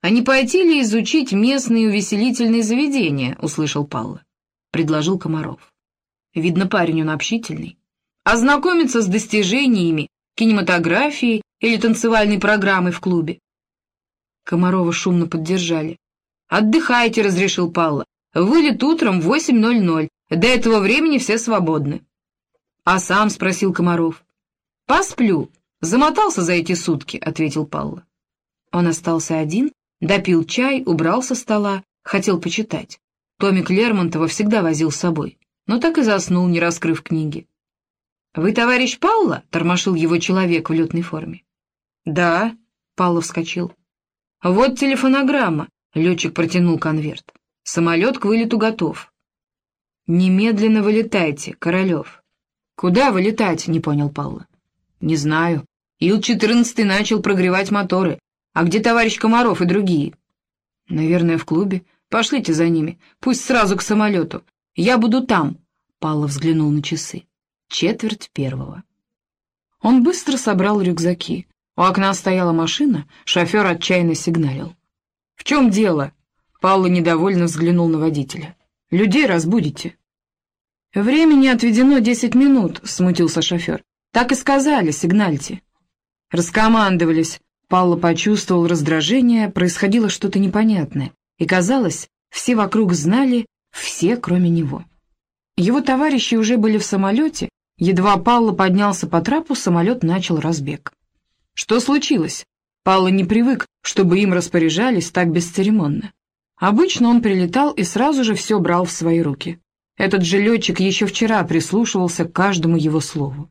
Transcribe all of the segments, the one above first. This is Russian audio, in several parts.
«А не пойти ли изучить местные увеселительные заведения?» — услышал Палла. Предложил Комаров. Видно, парень он общительный. Ознакомиться с достижениями кинематографии или танцевальной программой в клубе. Комарова шумно поддержали. «Отдыхайте», — разрешил Палла. «Вылет утром в 8.00. До этого времени все свободны». «А сам?» — спросил Комаров. «Посплю. Замотался за эти сутки», — ответил Палла. Он остался один, допил чай, убрал со стола, хотел почитать. Томик Лермонтова всегда возил с собой, но так и заснул, не раскрыв книги. «Вы товарищ Палла?» — тормошил его человек в летной форме. «Да», — Палла вскочил. «Вот телефонограмма», — летчик протянул конверт. «Самолет к вылету готов». «Немедленно вылетайте, Королев». «Куда вылетать?» — не понял Палла. «Не знаю. Ил-14 начал прогревать моторы. А где товарищ Комаров и другие?» «Наверное, в клубе. Пошлите за ними. Пусть сразу к самолету. Я буду там», — Палла взглянул на часы. Четверть первого. Он быстро собрал рюкзаки. У окна стояла машина, шофер отчаянно сигналил. «В чем дело?» Палла недовольно взглянул на водителя. «Людей разбудите». «Времени отведено десять минут», — смутился шофер. «Так и сказали, сигнальте». Раскомандовались. Палла почувствовал раздражение, происходило что-то непонятное. И, казалось, все вокруг знали, все, кроме него. Его товарищи уже были в самолете, едва Палла поднялся по трапу, самолет начал разбег. Что случилось? Палла не привык, чтобы им распоряжались так бесцеремонно. Обычно он прилетал и сразу же все брал в свои руки. Этот же летчик еще вчера прислушивался к каждому его слову.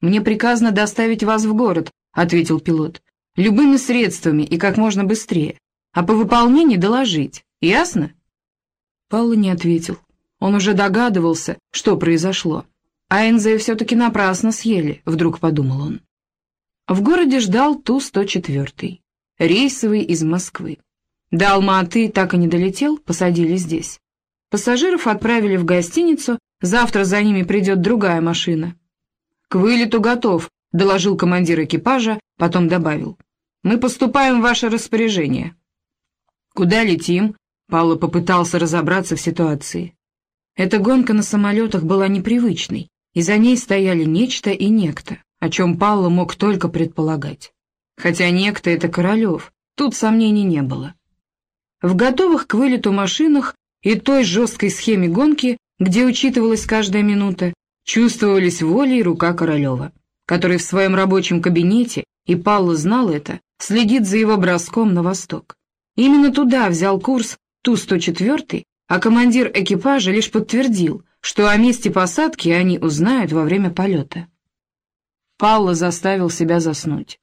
«Мне приказано доставить вас в город», — ответил пилот. «Любыми средствами и как можно быстрее. А по выполнении доложить. Ясно?» Палла не ответил. Он уже догадывался, что произошло. А Энзе все-таки напрасно съели, вдруг подумал он. В городе ждал Ту-104, рейсовый из Москвы. До Алматы так и не долетел, посадили здесь. Пассажиров отправили в гостиницу, завтра за ними придет другая машина. «К вылету готов», — доложил командир экипажа, потом добавил. «Мы поступаем в ваше распоряжение». «Куда летим?» — Павло попытался разобраться в ситуации. Эта гонка на самолетах была непривычной, и за ней стояли нечто и некто о чем Павло мог только предполагать. Хотя некто это Королев, тут сомнений не было. В готовых к вылету машинах и той жесткой схеме гонки, где учитывалась каждая минута, чувствовались воля и рука Королева, который в своем рабочем кабинете, и Павло знал это, следит за его броском на восток. Именно туда взял курс Ту-104, а командир экипажа лишь подтвердил, что о месте посадки они узнают во время полета. Палла заставил себя заснуть.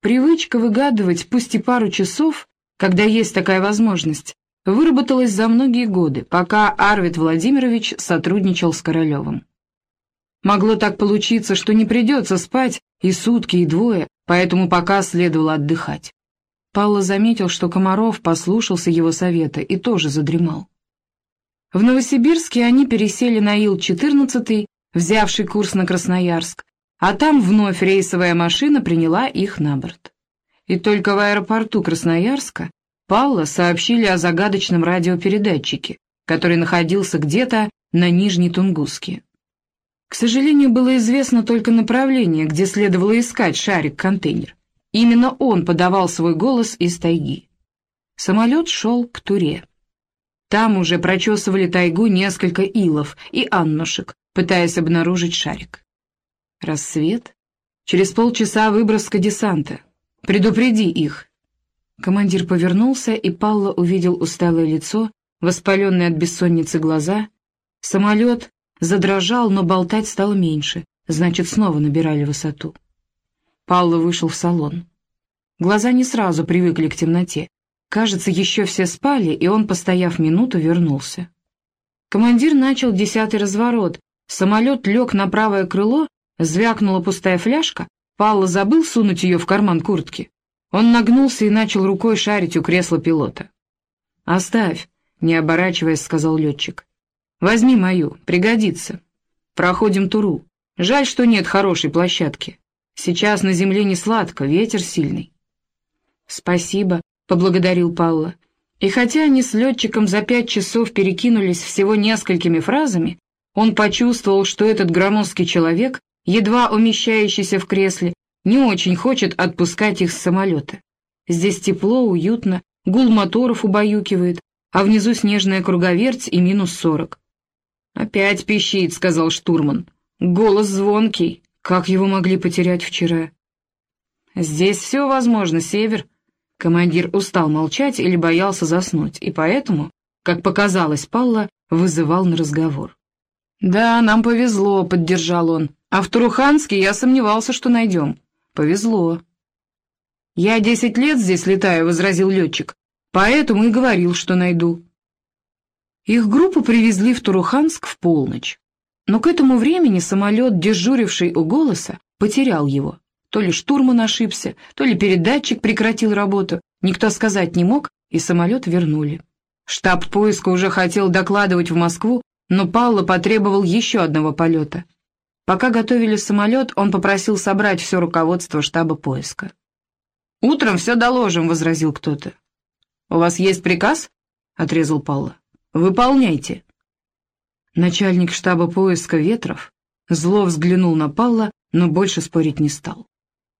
Привычка выгадывать пусть и пару часов, когда есть такая возможность, выработалась за многие годы, пока Арвид Владимирович сотрудничал с Королевым. Могло так получиться, что не придется спать и сутки, и двое, поэтому пока следовало отдыхать. Палла заметил, что Комаров послушался его совета и тоже задремал. В Новосибирске они пересели на Ил-14, взявший курс на Красноярск, а там вновь рейсовая машина приняла их на борт. И только в аэропорту Красноярска Палла сообщили о загадочном радиопередатчике, который находился где-то на Нижней Тунгуске. К сожалению, было известно только направление, где следовало искать шарик-контейнер. Именно он подавал свой голос из тайги. Самолет шел к Туре. Там уже прочесывали тайгу несколько илов и аннушек, пытаясь обнаружить шарик. Рассвет. Через полчаса выброска десанта. Предупреди их. Командир повернулся, и Палла увидел усталое лицо, воспаленные от бессонницы глаза. Самолет задрожал, но болтать стало меньше, значит, снова набирали высоту. Палла вышел в салон. Глаза не сразу привыкли к темноте. Кажется, еще все спали, и он, постояв минуту, вернулся. Командир начал десятый разворот. Самолет лег на правое крыло, Звякнула пустая фляжка, Палла забыл сунуть ее в карман куртки. Он нагнулся и начал рукой шарить у кресла пилота. «Оставь», — не оборачиваясь, сказал летчик. «Возьми мою, пригодится. Проходим туру. Жаль, что нет хорошей площадки. Сейчас на земле не сладко, ветер сильный». «Спасибо», — поблагодарил Палла. И хотя они с летчиком за пять часов перекинулись всего несколькими фразами, он почувствовал, что этот громоздкий человек, едва умещающийся в кресле, не очень хочет отпускать их с самолета. Здесь тепло, уютно, гул моторов убаюкивает, а внизу снежная круговерть и минус сорок. «Опять пищит», — сказал штурман. «Голос звонкий. Как его могли потерять вчера?» «Здесь все возможно, Север», Командир устал молчать или боялся заснуть, и поэтому, как показалось Палла, вызывал на разговор. «Да, нам повезло», — поддержал он. «А в Туруханске я сомневался, что найдем. Повезло». «Я десять лет здесь летаю», — возразил летчик. «Поэтому и говорил, что найду». Их группу привезли в Туруханск в полночь. Но к этому времени самолет, дежуривший у голоса, потерял его. То ли штурман ошибся, то ли передатчик прекратил работу, никто сказать не мог, и самолет вернули. Штаб поиска уже хотел докладывать в Москву, но Пауло потребовал еще одного полета. Пока готовили самолет, он попросил собрать все руководство штаба поиска. «Утром все доложим», — возразил кто-то. «У вас есть приказ?» — отрезал Пауло. «Выполняйте». Начальник штаба поиска Ветров зло взглянул на Палла, но больше спорить не стал.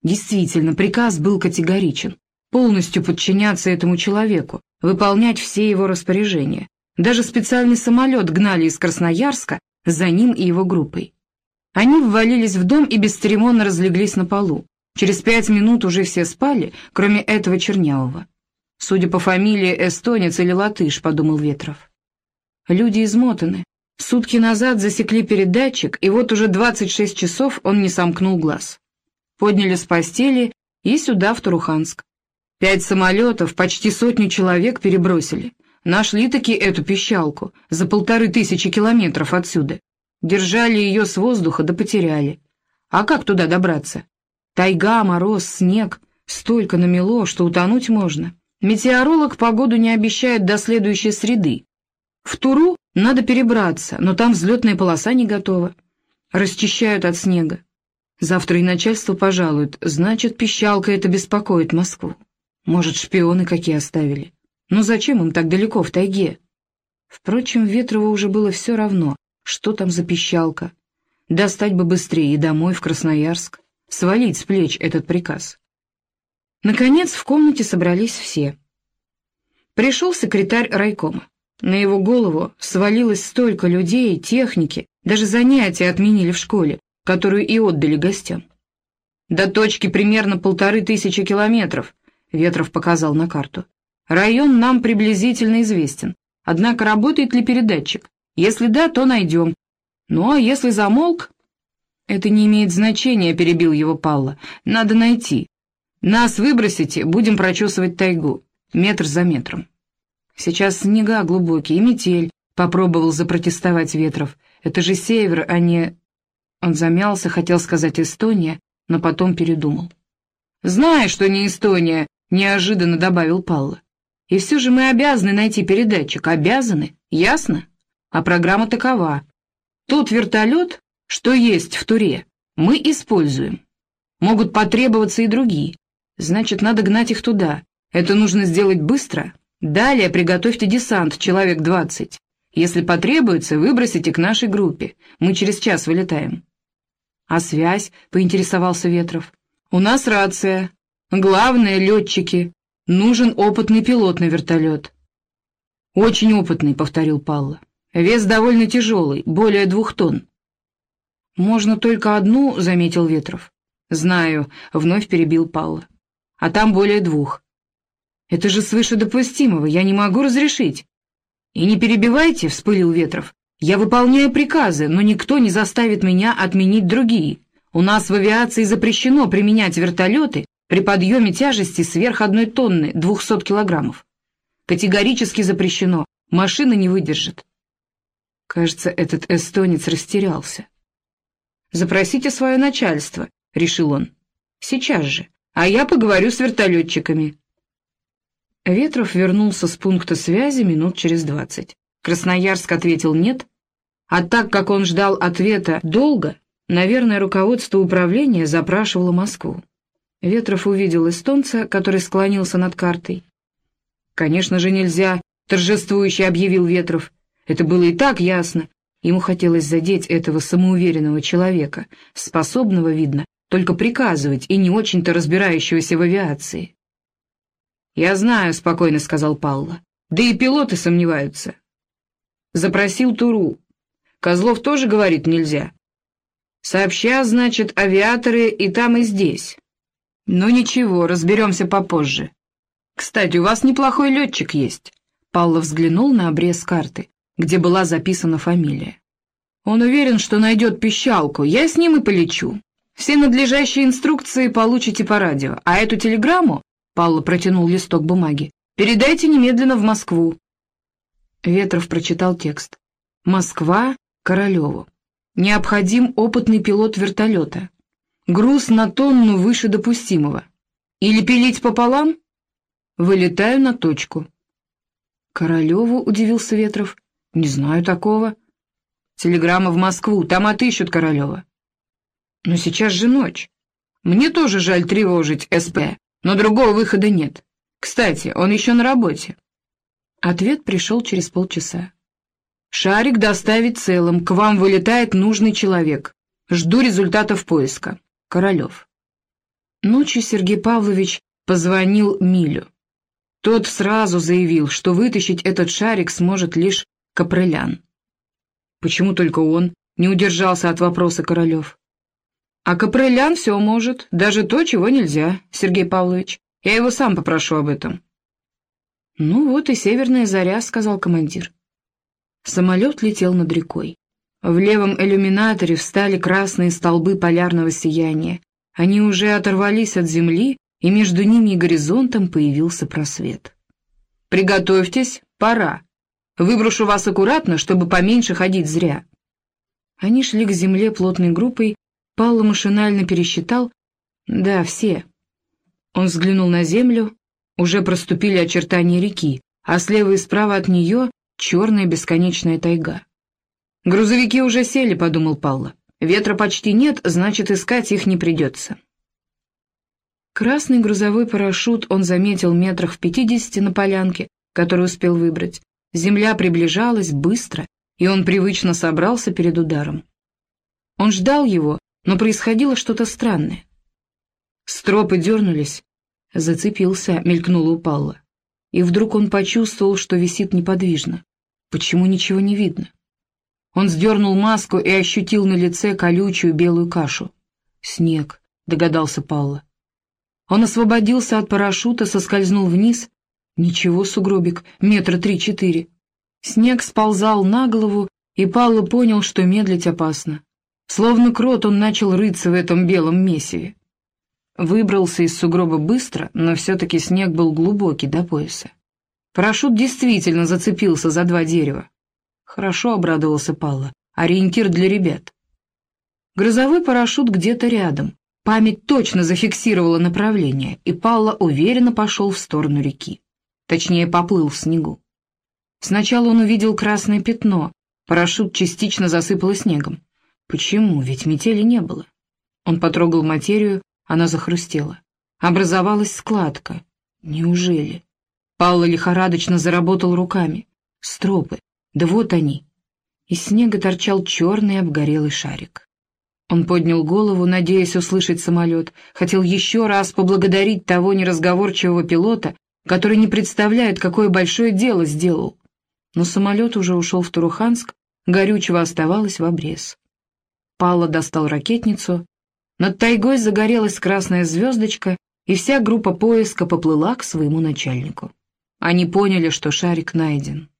Действительно, приказ был категоричен. Полностью подчиняться этому человеку, выполнять все его распоряжения. Даже специальный самолет гнали из Красноярска за ним и его группой. Они ввалились в дом и бесцеремонно разлеглись на полу. Через пять минут уже все спали, кроме этого Чернявого. Судя по фамилии, эстонец или латыш, подумал Ветров. Люди измотаны. Сутки назад засекли передатчик, и вот уже 26 часов он не сомкнул глаз подняли с постели и сюда, в Туруханск. Пять самолетов, почти сотню человек перебросили. Нашли-таки эту пищалку за полторы тысячи километров отсюда. Держали ее с воздуха да потеряли. А как туда добраться? Тайга, мороз, снег. Столько намело, что утонуть можно. Метеоролог погоду не обещает до следующей среды. В Туру надо перебраться, но там взлетная полоса не готова. Расчищают от снега. Завтра и начальство пожалует, значит, пищалка это беспокоит Москву. Может, шпионы какие оставили. Но зачем им так далеко, в тайге? Впрочем, Ветрову уже было все равно, что там за пищалка. Достать бы быстрее и домой, в Красноярск. Свалить с плеч этот приказ. Наконец, в комнате собрались все. Пришел секретарь райкома. На его голову свалилось столько людей, техники, даже занятия отменили в школе, которую и отдали гостям. До точки примерно полторы тысячи километров, Ветров показал на карту. Район нам приблизительно известен, однако работает ли передатчик? Если да, то найдем. Ну а если замолк? Это не имеет значения, перебил его Палла. Надо найти. Нас выбросите, будем прочесывать тайгу, метр за метром. Сейчас снега глубокие метель, попробовал запротестовать Ветров. Это же север, а не... Он замялся, хотел сказать «Эстония», но потом передумал. «Знаешь, что не Эстония», — неожиданно добавил Палла. «И все же мы обязаны найти передатчик. Обязаны, ясно? А программа такова. Тот вертолет, что есть в Туре, мы используем. Могут потребоваться и другие. Значит, надо гнать их туда. Это нужно сделать быстро. Далее приготовьте десант, человек двадцать. Если потребуется, выбросите к нашей группе. Мы через час вылетаем». «А связь?» — поинтересовался Ветров. «У нас рация. Главное — летчики. Нужен опытный пилот на вертолет». «Очень опытный», — повторил Палла. «Вес довольно тяжелый, более двух тонн». «Можно только одну», — заметил Ветров. «Знаю», — вновь перебил Палла. «А там более двух». «Это же свыше допустимого, я не могу разрешить». «И не перебивайте», — вспылил Ветров. Я выполняю приказы, но никто не заставит меня отменить другие. У нас в авиации запрещено применять вертолеты при подъеме тяжести сверх одной тонны, 200 килограммов. Категорически запрещено, машина не выдержит. Кажется, этот эстонец растерялся. «Запросите свое начальство», — решил он. «Сейчас же, а я поговорю с вертолетчиками». Ветров вернулся с пункта связи минут через двадцать. Красноярск ответил «нет», а так как он ждал ответа долго, наверное, руководство управления запрашивало Москву. Ветров увидел эстонца, который склонился над картой. «Конечно же нельзя», — торжествующе объявил Ветров. Это было и так ясно. Ему хотелось задеть этого самоуверенного человека, способного, видно, только приказывать и не очень-то разбирающегося в авиации. «Я знаю», — спокойно сказал Палла. «Да и пилоты сомневаются». Запросил Туру. Козлов тоже говорит нельзя. Сообща, значит, авиаторы и там, и здесь. Ну ничего, разберемся попозже. Кстати, у вас неплохой летчик есть. Павло взглянул на обрез карты, где была записана фамилия. Он уверен, что найдет пищалку, я с ним и полечу. Все надлежащие инструкции получите по радио, а эту телеграмму, Павло протянул листок бумаги, передайте немедленно в Москву. Ветров прочитал текст. Москва, Королеву. Необходим опытный пилот вертолета. Груз на тонну выше допустимого. Или пилить пополам? Вылетаю на точку. Королеву, удивился Ветров. Не знаю такого. Телеграмма в Москву, там отыщут Королева. Но сейчас же ночь. Мне тоже жаль тревожить СП, но другого выхода нет. Кстати, он еще на работе. Ответ пришел через полчаса. Шарик доставить целым, к вам вылетает нужный человек. Жду результатов поиска. Королев. Ночью Сергей Павлович позвонил Милю. Тот сразу заявил, что вытащить этот шарик сможет лишь Капрелян. Почему только он не удержался от вопроса Королев? А Капрелян все может, даже то, чего нельзя, Сергей Павлович. Я его сам попрошу об этом. Ну вот и северная заря, сказал командир. Самолет летел над рекой. В левом иллюминаторе встали красные столбы полярного сияния. Они уже оторвались от земли, и между ними и горизонтом появился просвет. «Приготовьтесь, пора. Выброшу вас аккуратно, чтобы поменьше ходить зря». Они шли к земле плотной группой, Павло машинально пересчитал. «Да, все». Он взглянул на землю, уже проступили очертания реки, а слева и справа от нее черная бесконечная тайга. «Грузовики уже сели», — подумал Павло. «Ветра почти нет, значит, искать их не придется». Красный грузовой парашют он заметил метрах в пятидесяти на полянке, которую успел выбрать. Земля приближалась быстро, и он привычно собрался перед ударом. Он ждал его, но происходило что-то странное. Стропы дернулись, зацепился, мелькнуло упало. И вдруг он почувствовал, что висит неподвижно. Почему ничего не видно? Он сдернул маску и ощутил на лице колючую белую кашу. «Снег», — догадался Палла. Он освободился от парашюта, соскользнул вниз. Ничего, сугробик, метра три-четыре. Снег сползал на голову, и Палла понял, что медлить опасно. Словно крот он начал рыться в этом белом месиве. Выбрался из сугроба быстро, но все-таки снег был глубокий до пояса. Парашют действительно зацепился за два дерева. Хорошо обрадовался Палла. Ориентир для ребят. Грозовой парашют где-то рядом. Память точно зафиксировала направление, и Палла уверенно пошел в сторону реки. Точнее, поплыл в снегу. Сначала он увидел красное пятно. Парашют частично засыпало снегом. Почему? Ведь метели не было. Он потрогал материю, она захрустела. Образовалась складка. Неужели? Паула лихорадочно заработал руками. Стропы. Да вот они. Из снега торчал черный обгорелый шарик. Он поднял голову, надеясь услышать самолет, хотел еще раз поблагодарить того неразговорчивого пилота, который не представляет, какое большое дело сделал. Но самолет уже ушел в Туруханск, горючего оставалось в обрез. Пала достал ракетницу, над тайгой загорелась красная звездочка, и вся группа поиска поплыла к своему начальнику. Они поняли, что шарик найден.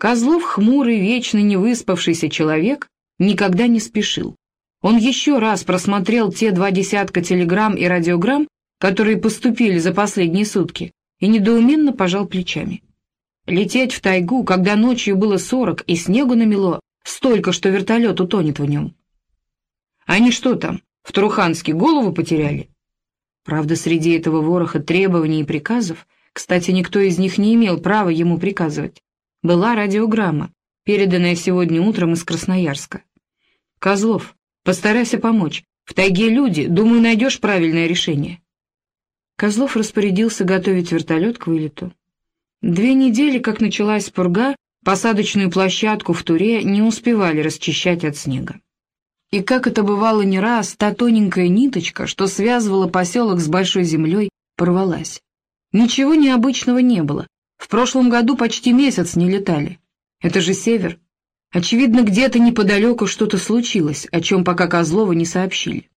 Козлов, хмурый, вечно невыспавшийся человек, никогда не спешил. Он еще раз просмотрел те два десятка телеграмм и радиограмм, которые поступили за последние сутки, и недоуменно пожал плечами. Лететь в тайгу, когда ночью было сорок и снегу намело, столько, что вертолет утонет в нем. Они что там, в Туруханске голову потеряли? Правда, среди этого вороха требований и приказов кстати, никто из них не имел права ему приказывать. Была радиограмма, переданная сегодня утром из Красноярска. «Козлов, постарайся помочь. В тайге люди, думаю, найдешь правильное решение». Козлов распорядился готовить вертолет к вылету. Две недели, как началась пурга, посадочную площадку в Туре не успевали расчищать от снега. И как это бывало не раз, та тоненькая ниточка, что связывала поселок с большой землей, порвалась. Ничего необычного не было. В прошлом году почти месяц не летали. Это же север. Очевидно, где-то неподалеку что-то случилось, о чем пока Козлова не сообщили.